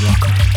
か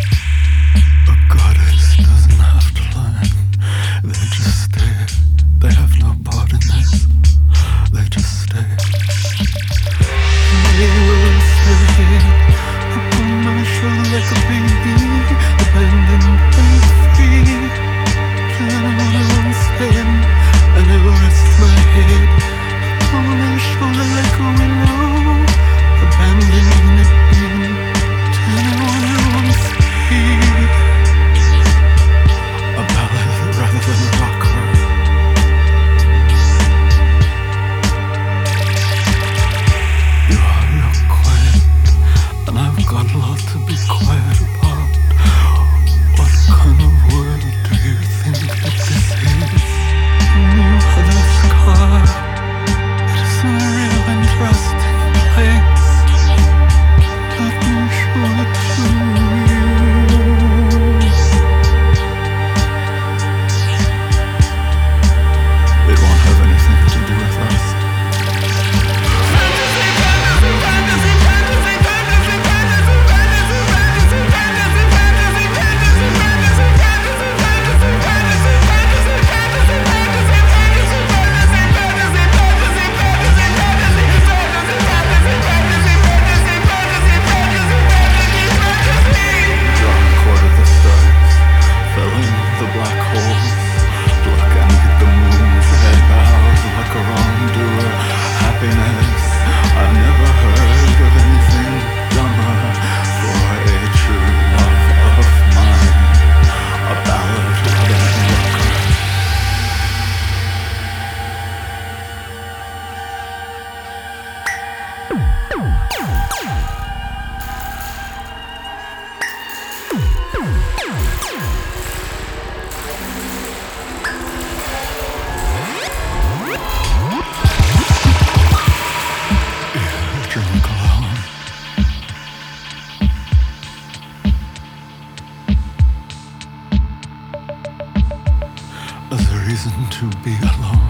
of the reason to be alone.